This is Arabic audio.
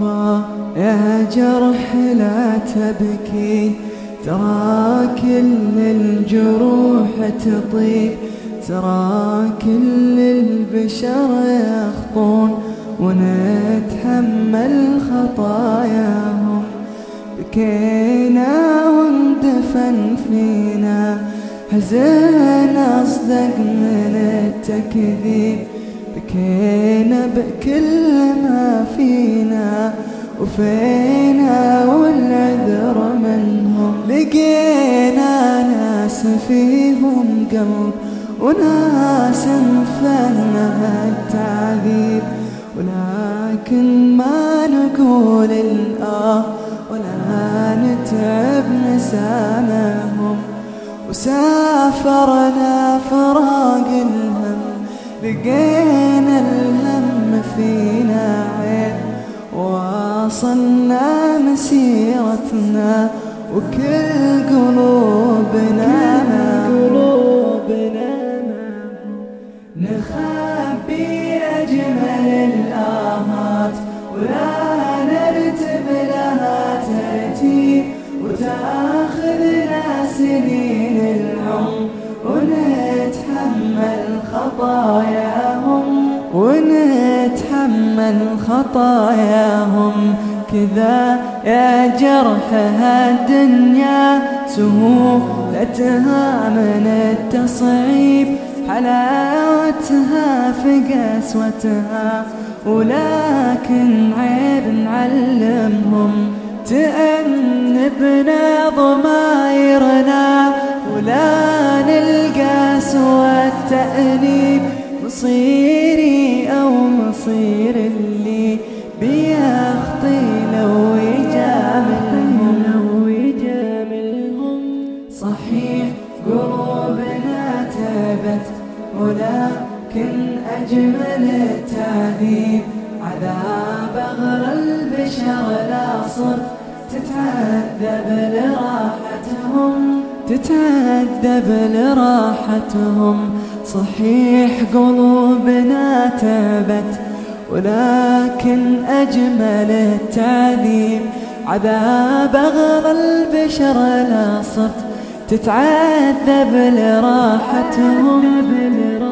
وفا يا جرح لا تبكي. ترى كل الجروح تطيب ترى كل البشر يخطون. ونتحمل خطاياهم بكينا واندفن فينا. حزن أصدق من التكذيب. بكينا بكل ما فينا وفينا والعذر منهم. لقينا ناس فيهم قلب وناس مفنها التعذيب. ولكن ما نقول الآه ولا نتعب نسامهم. وسافرنا فراق الهم لقينا الهم فينا عين واصلنا مسيرتنا وكل قلوبنا قلوبنا نخبي أجمل الآهات ولا نرتب لها ترتيب وتأخذنا سنين العمر ونتحمل خطاياهم ونتحمل خطاياهم كذا يا جرح هالدنيا سهولتها من التصعيب حلاوتها في قسوتها ولكن عيب نعلمهم تأنبنا ضمايرنا ولا نلقى سوى التأنيب مصيري. أو مصير اللي بيخطي لو يجاملهم. لو يجاملهم. صحيح قلوبنا تابت ولكن أجمل التعذيب عذاب أغرى البشر لا صرت تتعذب لراحتهم. تتعذب لراحتهم. صحيح قلوبنا تابت ولكن أجمل التعذيب عذاب أغرى البشر لا صرت تتعذب لراحتهم لراحتهم